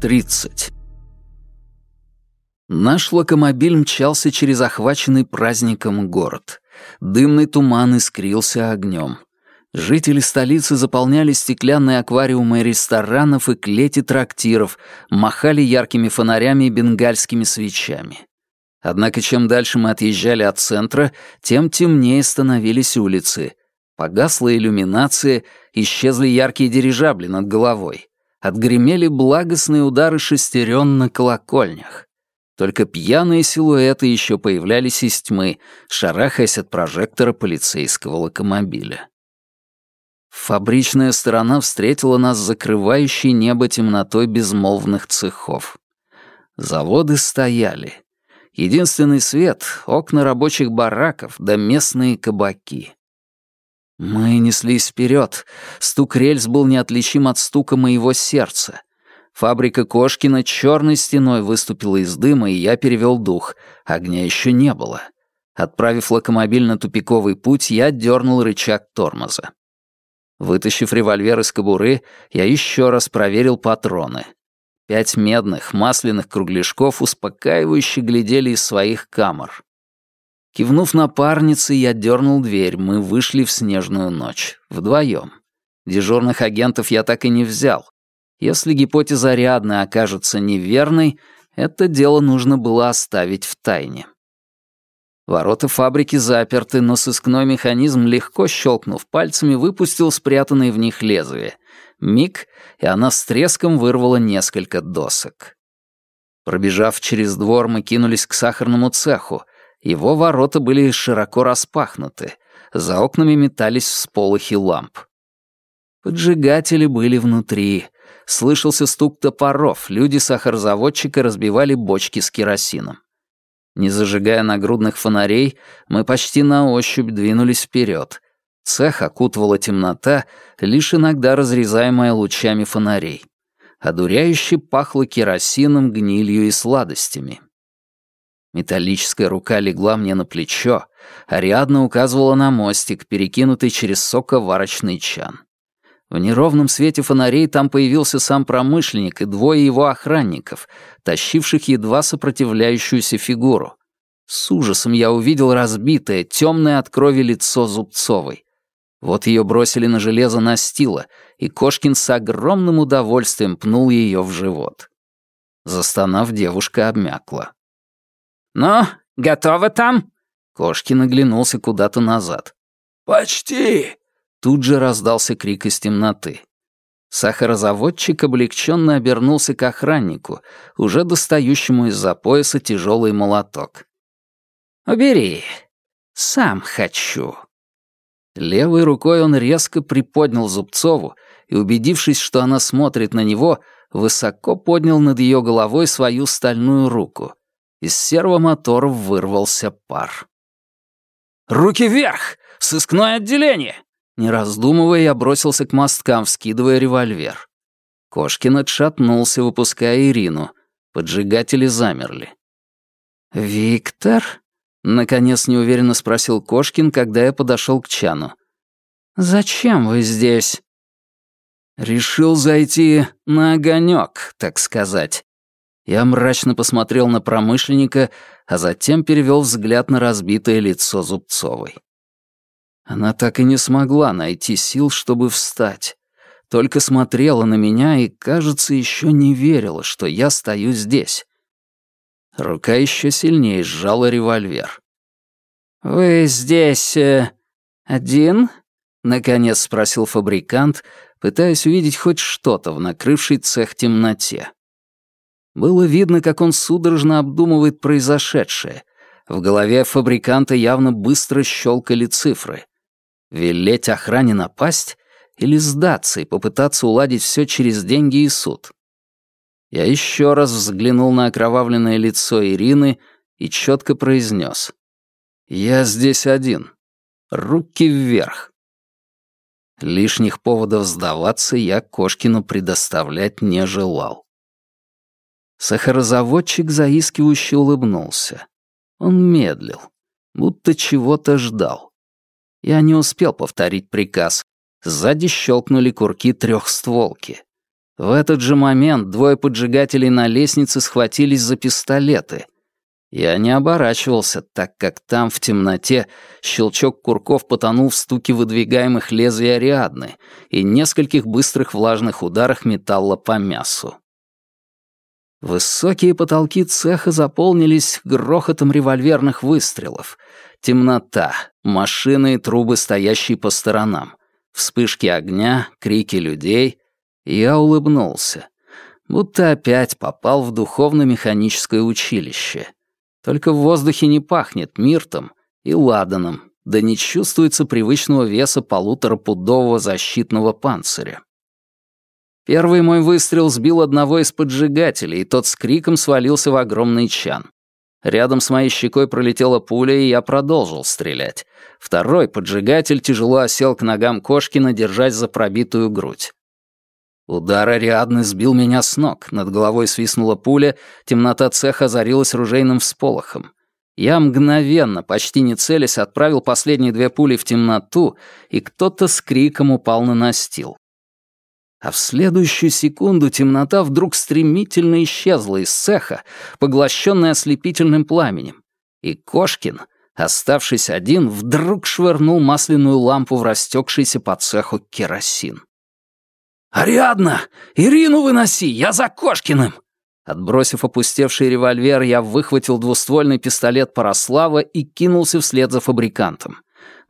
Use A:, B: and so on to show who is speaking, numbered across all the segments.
A: 30. Наш локомобиль мчался через охваченный праздником город. Дымный туман искрился огнем. Жители столицы заполняли стеклянные аквариумы ресторанов и клети трактиров, махали яркими фонарями и бенгальскими свечами. Однако чем дальше мы отъезжали от центра, тем темнее становились улицы. Погасла иллюминация, исчезли яркие дирижабли над головой. Отгремели благостные удары шестерен на колокольнях. Только пьяные силуэты еще появлялись из тьмы, шарахаясь от прожектора полицейского локомобиля. Фабричная сторона встретила нас закрывающей небо темнотой безмолвных цехов. Заводы стояли. Единственный свет — окна рабочих бараков да местные кабаки. Мы неслись вперед. Стук рельс был неотличим от стука моего сердца. Фабрика Кошкина черной стеной выступила из дыма, и я перевел дух. Огня еще не было. Отправив локомобиль на тупиковый путь, я дернул рычаг тормоза. Вытащив револьвер из кобуры, я еще раз проверил патроны. Пять медных, масляных кругляшков успокаивающе глядели из своих камер. Кивнув напарнице, я дернул дверь, мы вышли в снежную ночь. Вдвоем. Дежурных агентов я так и не взял. Если гипотеза Ариадны окажется неверной, это дело нужно было оставить в тайне. Ворота фабрики заперты, но сыскной механизм, легко щелкнув пальцами, выпустил спрятанные в них лезвие. Миг, и она с треском вырвала несколько досок. Пробежав через двор, мы кинулись к сахарному цеху. Его ворота были широко распахнуты. За окнами метались всполохи ламп. Поджигатели были внутри. Слышался стук топоров, люди сахарозаводчика разбивали бочки с керосином. Не зажигая нагрудных фонарей, мы почти на ощупь двинулись вперед. Цех окутывала темнота, лишь иногда разрезаемая лучами фонарей. Одуряюще пахло керосином, гнилью и сладостями. Металлическая рука легла мне на плечо, Ариадна указывала на мостик, перекинутый через соковарочный чан. В неровном свете фонарей там появился сам промышленник и двое его охранников, тащивших едва сопротивляющуюся фигуру. С ужасом я увидел разбитое, темное от крови лицо Зубцовой. Вот ее бросили на железо настила, и Кошкин с огромным удовольствием пнул ее в живот. Застонав, девушка обмякла. «Ну, готово там?» Кошкин оглянулся куда-то назад.
B: «Почти!»
A: Тут же раздался крик из темноты. Сахарозаводчик облегченно обернулся к охраннику, уже достающему из-за пояса тяжелый молоток. «Убери. Сам хочу». Левой рукой он резко приподнял Зубцову и, убедившись, что она смотрит на него, высоко поднял над ее головой свою стальную руку. Из сервомотора вырвался пар. «Руки вверх! Сыскное отделение! Не раздумывая, я бросился к мосткам, вскидывая револьвер. Кошкин отшатнулся, выпуская Ирину. Поджигатели замерли. «Виктор?» — наконец неуверенно спросил Кошкин, когда я подошел к Чану. «Зачем вы здесь?» «Решил зайти на огонек, так сказать». Я мрачно посмотрел на промышленника, а затем перевел взгляд на разбитое лицо Зубцовой. Она так и не смогла найти сил, чтобы встать. Только смотрела на меня и, кажется, еще не верила, что я стою здесь. Рука еще сильнее сжала револьвер. «Вы здесь э, один?» — наконец спросил фабрикант, пытаясь увидеть хоть что-то в накрывшей цех темноте. Было видно, как он судорожно обдумывает произошедшее. В голове фабриканта явно быстро щелкали цифры. Велеть охране напасть или сдаться и попытаться уладить все через деньги и суд? Я еще раз взглянул на окровавленное лицо Ирины и четко произнес. «Я здесь один. Руки вверх». Лишних поводов сдаваться я Кошкину предоставлять не желал. Сахарозаводчик заискивающе улыбнулся. Он медлил, будто чего-то ждал. Я не успел повторить приказ. Сзади щелкнули курки трехстволки. В этот же момент двое поджигателей на лестнице схватились за пистолеты. Я не оборачивался, так как там, в темноте, щелчок курков потонул в стуке выдвигаемых лезвий Ариадны и нескольких быстрых влажных ударах металла по мясу. Высокие потолки цеха заполнились грохотом револьверных выстрелов. Темнота, машины и трубы, стоящие по сторонам. Вспышки огня, крики людей. Я улыбнулся. Будто опять попал в духовно-механическое училище. Только в воздухе не пахнет миртом и ладаном, да не чувствуется привычного веса полуторапудового защитного панциря. Первый мой выстрел сбил одного из поджигателей, и тот с криком свалился в огромный чан. Рядом с моей щекой пролетела пуля, и я продолжил стрелять. Второй поджигатель тяжело осел к ногам Кошкина, держась за пробитую грудь. Удар Ариадны сбил меня с ног, над головой свистнула пуля, темнота цеха озарилась ружейным всполохом. Я мгновенно, почти не целясь, отправил последние две пули в темноту, и кто-то с криком упал на настил. А в следующую секунду темнота вдруг стремительно исчезла из цеха, поглощенная ослепительным пламенем. И Кошкин, оставшись один, вдруг швырнул масляную лампу в растекшийся по цеху керосин. «Ариадна! Ирину выноси! Я за Кошкиным!» Отбросив опустевший револьвер, я выхватил двуствольный пистолет Параслава и кинулся вслед за фабрикантом.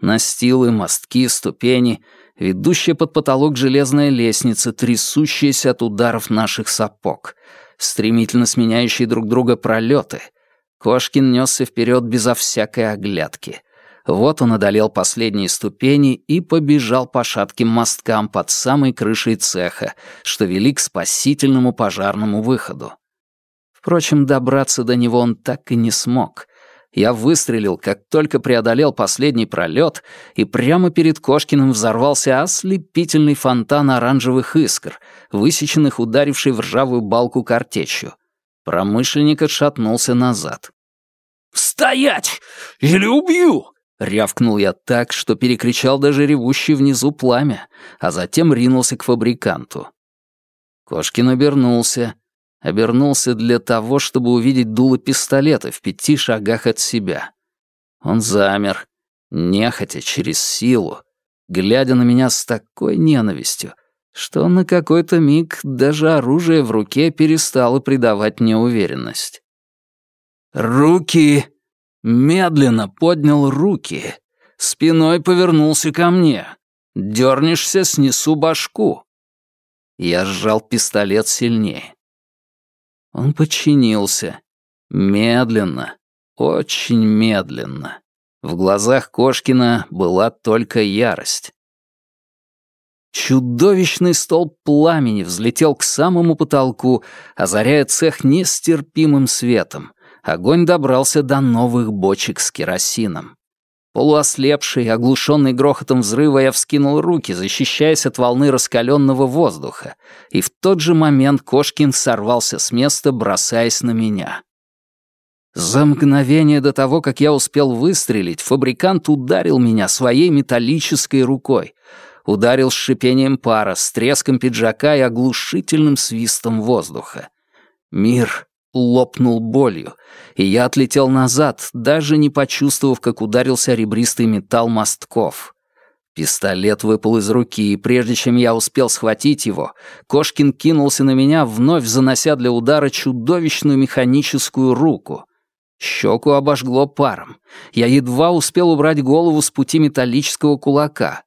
A: Настилы, мостки, ступени — ведущая под потолок железная лестница, трясущаяся от ударов наших сапог, стремительно сменяющие друг друга пролеты. Кошкин несся вперед безо всякой оглядки. Вот он одолел последние ступени и побежал по шатким мосткам под самой крышей цеха, что вели к спасительному пожарному выходу. Впрочем, добраться до него он так и не смог — я выстрелил, как только преодолел последний пролет, и прямо перед Кошкиным взорвался ослепительный фонтан оранжевых искр, высеченных ударившей в ржавую балку картечью. Промышленник отшатнулся назад. «Стоять! Или убью!» — рявкнул я так, что перекричал даже ревущий внизу пламя, а затем ринулся к фабриканту. Кошкин обернулся — обернулся для того, чтобы увидеть дуло пистолета в пяти шагах от себя. Он замер, нехотя, через силу, глядя на меня с такой ненавистью, что на какой-то миг даже оружие в руке перестало придавать мне уверенность. «Руки!» Медленно поднял руки, спиной повернулся ко мне. «Дернешься, снесу башку». Я сжал пистолет сильнее. Он подчинился. Медленно, очень медленно. В глазах Кошкина была только ярость. Чудовищный столб пламени взлетел к самому потолку, озаряя цех нестерпимым светом. Огонь добрался до новых бочек с керосином. Полуослепший, оглушенный грохотом взрыва, я вскинул руки, защищаясь от волны раскаленного воздуха, и в тот же момент Кошкин сорвался с места, бросаясь на меня. За мгновение до того, как я успел выстрелить, фабрикант ударил меня своей металлической рукой. Ударил с шипением пара, с треском пиджака и оглушительным свистом воздуха. Мир лопнул болью, и я отлетел назад, даже не почувствовав, как ударился ребристый металл мостков. Пистолет выпал из руки, и прежде чем я успел схватить его, Кошкин кинулся на меня, вновь занося для удара чудовищную механическую руку. Щеку обожгло паром. Я едва успел убрать голову с пути металлического кулака.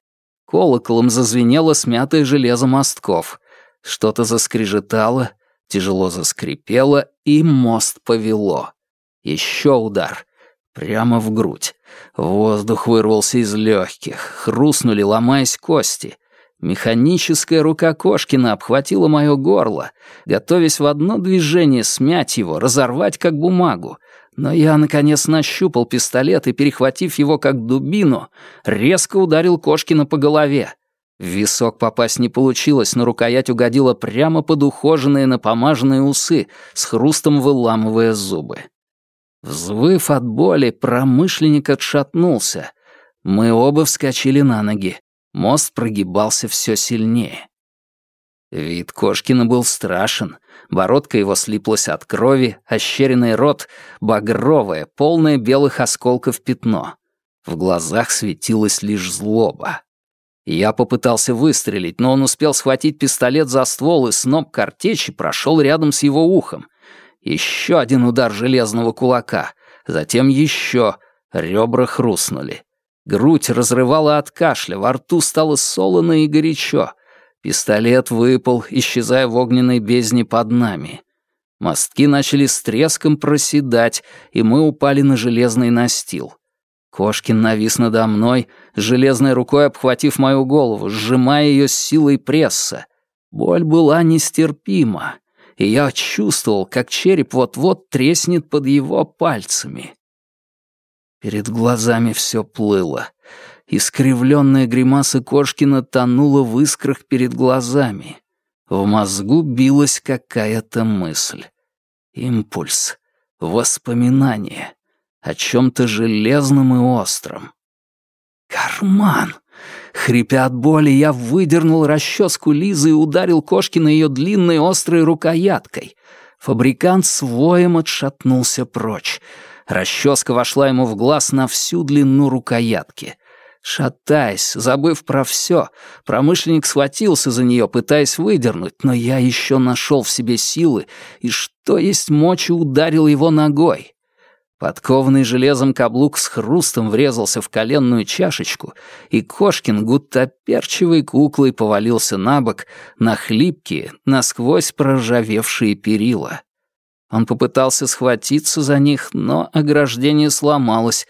A: Колоколом зазвенело смятое железо мостков. Что-то заскрежетало, Тяжело заскрипело, и мост повело. Еще удар. Прямо в грудь. Воздух вырвался из легких, хрустнули, ломаясь кости. Механическая рука Кошкина обхватила мое горло, готовясь в одно движение смять его, разорвать как бумагу. Но я, наконец, нащупал пистолет и, перехватив его как дубину, резко ударил Кошкина по голове. В висок попасть не получилось, но рукоять угодила прямо под ухоженные напомаженные усы, с хрустом выламывая зубы. Взвыв от боли, промышленник отшатнулся. Мы оба вскочили на ноги. Мост прогибался все сильнее. Вид Кошкина был страшен. Бородка его слиплась от крови, ощеренный рот — багровое, полное белых осколков пятно. В глазах светилась лишь злоба. Я попытался выстрелить, но он успел схватить пистолет за ствол, и сноп картечи прошел рядом с его ухом. Еще один удар железного кулака, затем еще. Ребра хрустнули. Грудь разрывала от кашля, во рту стало солоно и горячо. Пистолет выпал, исчезая в огненной бездне под нами. Мостки начали с треском проседать, и мы упали на железный настил. Кошкин навис надо мной, железной рукой обхватив мою голову, сжимая ее силой пресса. Боль была нестерпима, и я чувствовал, как череп вот-вот треснет под его пальцами. Перед глазами все плыло. Искривленная гримаса Кошкина тонула в искрах перед глазами. В мозгу билась какая-то мысль. Импульс. Воспоминание. О чем-то железном и остром. «Карман!» Хрипя от боли, я выдернул расческу Лизы и ударил Кошкина ее длинной острой рукояткой. Фабрикант с отшатнулся прочь. Расческа вошла ему в глаз на всю длину рукоятки. Шатаясь, забыв про все, промышленник схватился за нее, пытаясь выдернуть, но я еще нашел в себе силы и, что есть мочи, ударил его ногой. Подкованный железом каблук с хрустом врезался в коленную чашечку, и Кошкин гутоперчивой куклой повалился на бок на хлипкие, насквозь проржавевшие перила. Он попытался схватиться за них, но ограждение сломалось,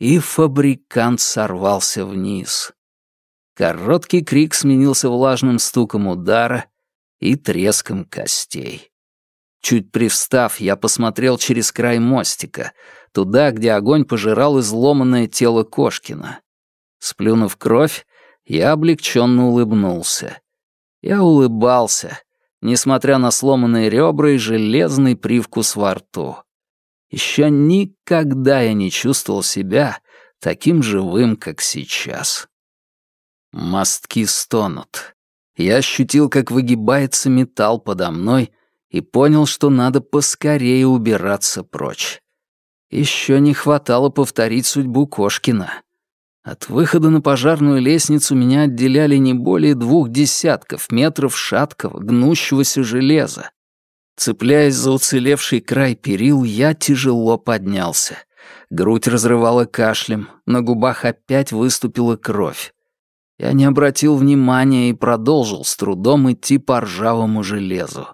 A: и фабрикант сорвался вниз. Короткий крик сменился влажным стуком удара и треском костей. Чуть привстав, я посмотрел через край мостика, туда, где огонь пожирал изломанное тело Кошкина. Сплюнув кровь, я облегченно улыбнулся. Я улыбался, несмотря на сломанные ребра и железный привкус во рту. Еще никогда я не чувствовал себя таким живым, как сейчас. Мостки стонут. Я ощутил, как выгибается металл подо мной, и понял, что надо поскорее убираться прочь. Еще не хватало повторить судьбу Кошкина. От выхода на пожарную лестницу меня отделяли не более двух десятков метров шаткого, гнущегося железа. Цепляясь за уцелевший край перил, я тяжело поднялся. Грудь разрывала кашлем, на губах опять выступила кровь. Я не обратил внимания и продолжил с трудом идти по ржавому железу.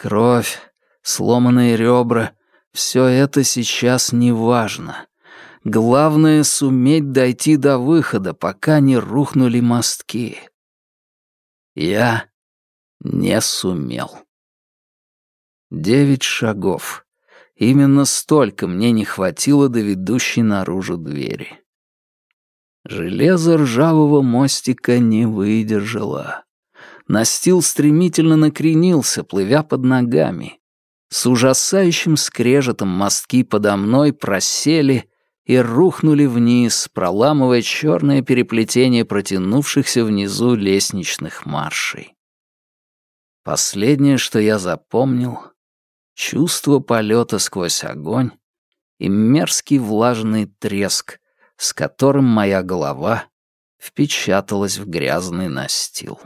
A: Кровь, сломанные ребра — все это сейчас не важно. Главное — суметь дойти до выхода, пока не рухнули мостки. Я не сумел. Девять шагов. Именно столько мне не хватило до ведущей наружу двери. Железо ржавого мостика не выдержало. Настил стремительно накренился, плывя под ногами. С ужасающим скрежетом мостки подо мной просели и рухнули вниз, проламывая черное переплетение протянувшихся внизу лестничных маршей. Последнее, что я запомнил, чувство полета сквозь огонь и мерзкий влажный треск, с которым моя голова впечаталась в грязный настил.